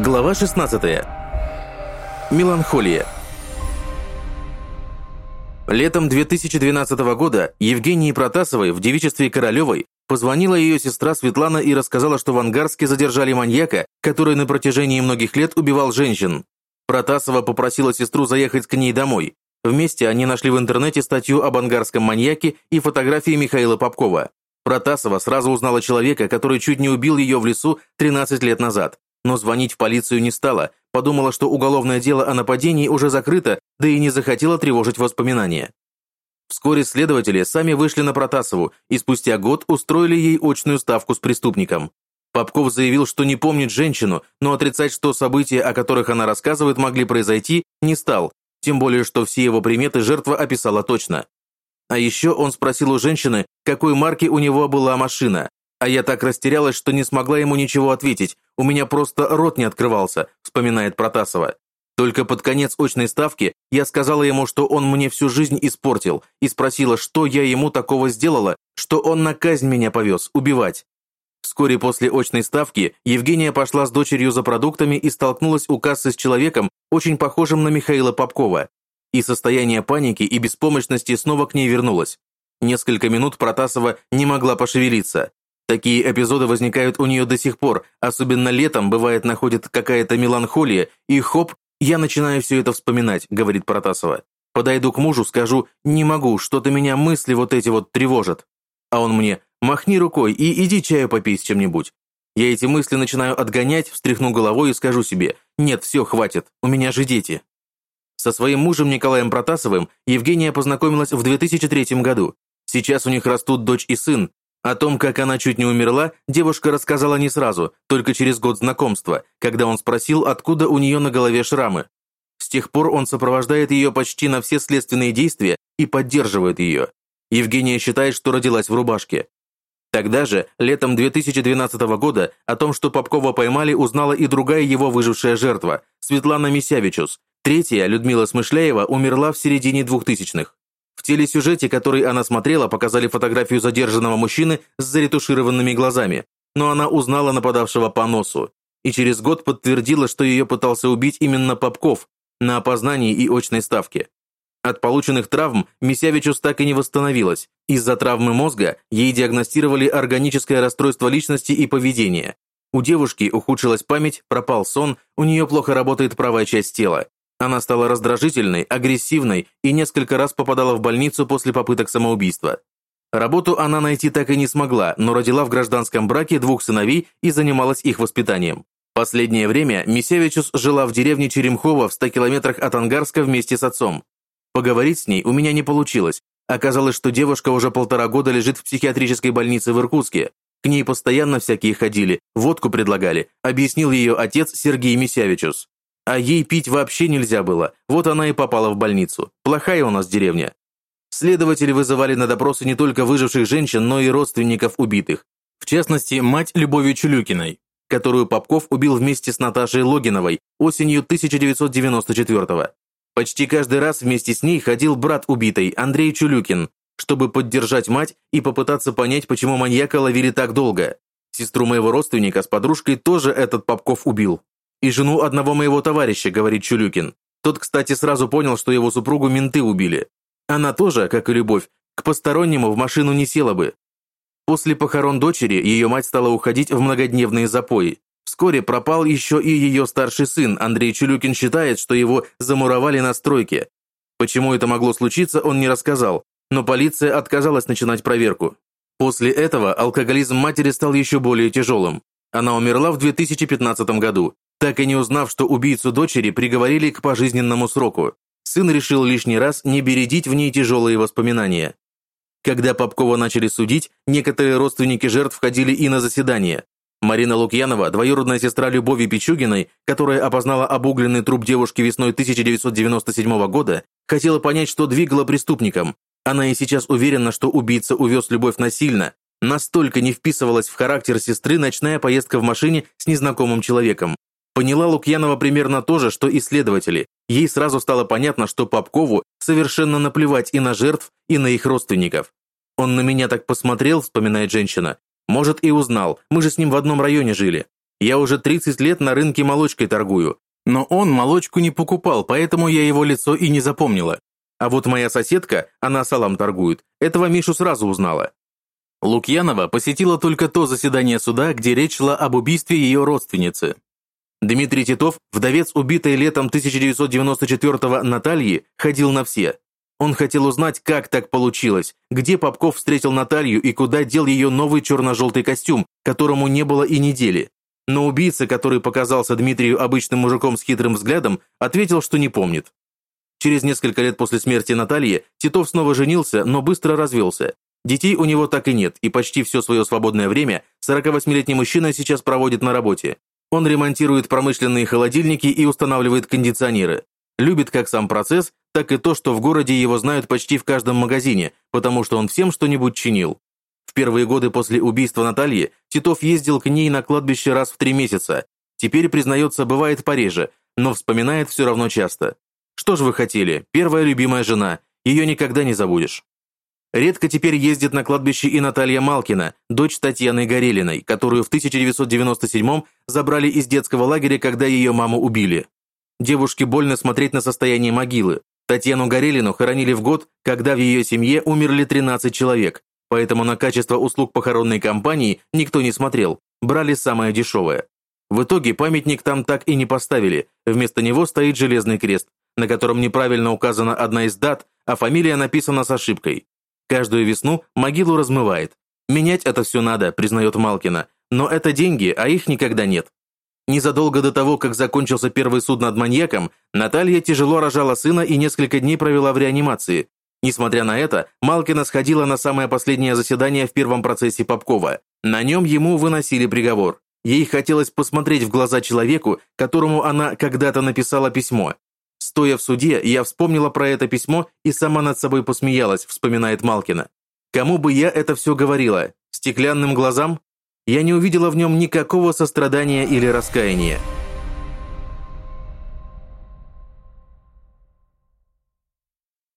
Глава 16. Меланхолия. Летом 2012 года Евгении Протасовой в девичестве Королевой позвонила ее сестра Светлана и рассказала, что в Ангарске задержали маньяка, который на протяжении многих лет убивал женщин. Протасова попросила сестру заехать к ней домой. Вместе они нашли в интернете статью об ангарском маньяке и фотографии Михаила Попкова. Протасова сразу узнала человека, который чуть не убил ее в лесу 13 лет назад. Но звонить в полицию не стала, подумала, что уголовное дело о нападении уже закрыто, да и не захотела тревожить воспоминания. Вскоре следователи сами вышли на Протасову и спустя год устроили ей очную ставку с преступником. Попков заявил, что не помнит женщину, но отрицать, что события, о которых она рассказывает, могли произойти, не стал, тем более, что все его приметы жертва описала точно. А еще он спросил у женщины, какой марки у него была машина. А я так растерялась, что не смогла ему ничего ответить, у меня просто рот не открывался, вспоминает Протасова. Только под конец очной ставки я сказала ему, что он мне всю жизнь испортил, и спросила, что я ему такого сделала, что он на казнь меня повез, убивать. Вскоре после очной ставки Евгения пошла с дочерью за продуктами и столкнулась у кассы с человеком, очень похожим на Михаила Попкова. И состояние паники и беспомощности снова к ней вернулось. Несколько минут Протасова не могла пошевелиться. Такие эпизоды возникают у нее до сих пор, особенно летом, бывает, находит какая-то меланхолия, и хоп, я начинаю все это вспоминать, говорит Протасова. Подойду к мужу, скажу, не могу, что-то меня мысли вот эти вот тревожат. А он мне, махни рукой и иди чаю попей с чем-нибудь. Я эти мысли начинаю отгонять, встряхну головой и скажу себе, нет, все, хватит, у меня же дети. Со своим мужем Николаем Протасовым Евгения познакомилась в 2003 году. Сейчас у них растут дочь и сын. О том, как она чуть не умерла, девушка рассказала не сразу, только через год знакомства, когда он спросил, откуда у нее на голове шрамы. С тех пор он сопровождает ее почти на все следственные действия и поддерживает ее. Евгения считает, что родилась в рубашке. Тогда же, летом 2012 года, о том, что Попкова поймали, узнала и другая его выжившая жертва, Светлана Мисявичус. Третья, Людмила Смышляева, умерла в середине 2000-х. В телесюжете, который она смотрела, показали фотографию задержанного мужчины с заретушированными глазами, но она узнала нападавшего по носу. И через год подтвердила, что ее пытался убить именно Попков на опознании и очной ставке. От полученных травм Мисявичус так и не восстановилась. Из-за травмы мозга ей диагностировали органическое расстройство личности и поведения. У девушки ухудшилась память, пропал сон, у нее плохо работает правая часть тела. Она стала раздражительной, агрессивной и несколько раз попадала в больницу после попыток самоубийства. Работу она найти так и не смогла, но родила в гражданском браке двух сыновей и занималась их воспитанием. Последнее время Мисевичус жила в деревне Черемхово в 100 километрах от Ангарска вместе с отцом. Поговорить с ней у меня не получилось. Оказалось, что девушка уже полтора года лежит в психиатрической больнице в Иркутске. К ней постоянно всякие ходили, водку предлагали, объяснил ее отец Сергей Мисявичус. А ей пить вообще нельзя было, вот она и попала в больницу. Плохая у нас деревня. Следователи вызывали на допросы не только выживших женщин, но и родственников убитых. В частности, мать Любови Чулюкиной, которую Попков убил вместе с Наташей Логиновой осенью 1994 -го. Почти каждый раз вместе с ней ходил брат убитой, Андрей Чулюкин, чтобы поддержать мать и попытаться понять, почему маньяка ловили так долго. Сестру моего родственника с подружкой тоже этот Попков убил. И жену одного моего товарища, говорит Чулюкин. Тот, кстати, сразу понял, что его супругу менты убили. Она тоже, как и Любовь, к постороннему в машину не села бы. После похорон дочери ее мать стала уходить в многодневные запои. Вскоре пропал еще и ее старший сын. Андрей Чулюкин считает, что его замуровали на стройке. Почему это могло случиться, он не рассказал, но полиция отказалась начинать проверку. После этого алкоголизм матери стал еще более тяжелым. Она умерла в 2015 году, так и не узнав, что убийцу дочери приговорили к пожизненному сроку. Сын решил лишний раз не бередить в ней тяжелые воспоминания. Когда Попкова начали судить, некоторые родственники жертв ходили и на заседание. Марина Лукьянова, двоюродная сестра Любови Пичугиной, которая опознала обугленный труп девушки весной 1997 года, хотела понять, что двигало преступником. Она и сейчас уверена, что убийца увез Любовь насильно. Настолько не вписывалась в характер сестры ночная поездка в машине с незнакомым человеком. Поняла Лукьянова примерно то же, что и следователи. Ей сразу стало понятно, что Попкову совершенно наплевать и на жертв, и на их родственников. «Он на меня так посмотрел», — вспоминает женщина, может, и узнал, мы же с ним в одном районе жили. Я уже 30 лет на рынке молочкой торгую. Но он молочку не покупал, поэтому я его лицо и не запомнила. А вот моя соседка, она салам торгует, этого Мишу сразу узнала. Лукьянова посетила только то заседание суда, где речь шла об убийстве ее родственницы. Дмитрий Титов, вдовец убитой летом 1994-го Натальи, ходил на все. Он хотел узнать, как так получилось, где Попков встретил Наталью и куда дел ее новый черно-желтый костюм, которому не было и недели. Но убийца, который показался Дмитрию обычным мужиком с хитрым взглядом, ответил, что не помнит. Через несколько лет после смерти Натальи Титов снова женился, но быстро развелся. Детей у него так и нет, и почти все свое свободное время 48-летний мужчина сейчас проводит на работе. Он ремонтирует промышленные холодильники и устанавливает кондиционеры. Любит как сам процесс, так и то, что в городе его знают почти в каждом магазине, потому что он всем что-нибудь чинил. В первые годы после убийства Натальи Титов ездил к ней на кладбище раз в три месяца. Теперь, признается, бывает пореже, но вспоминает все равно часто. Что же вы хотели? Первая любимая жена. Ее никогда не забудешь. Редко теперь ездит на кладбище и Наталья Малкина, дочь Татьяны Горелиной, которую в 1997 забрали из детского лагеря, когда ее маму убили. Девушке больно смотреть на состояние могилы. Татьяну Горелину хоронили в год, когда в ее семье умерли 13 человек, поэтому на качество услуг похоронной компании никто не смотрел, брали самое дешевое. В итоге памятник там так и не поставили, вместо него стоит железный крест, на котором неправильно указана одна из дат, а фамилия написана с ошибкой. Каждую весну могилу размывает. Менять это все надо, признает Малкина, но это деньги, а их никогда нет. Незадолго до того, как закончился первый суд над маньяком, Наталья тяжело рожала сына и несколько дней провела в реанимации. Несмотря на это, Малкина сходила на самое последнее заседание в первом процессе Попкова. На нем ему выносили приговор. Ей хотелось посмотреть в глаза человеку, которому она когда-то написала письмо. Стоя в суде, я вспомнила про это письмо и сама над собой посмеялась, вспоминает Малкина. Кому бы я это все говорила? Стеклянным глазам? Я не увидела в нем никакого сострадания или раскаяния.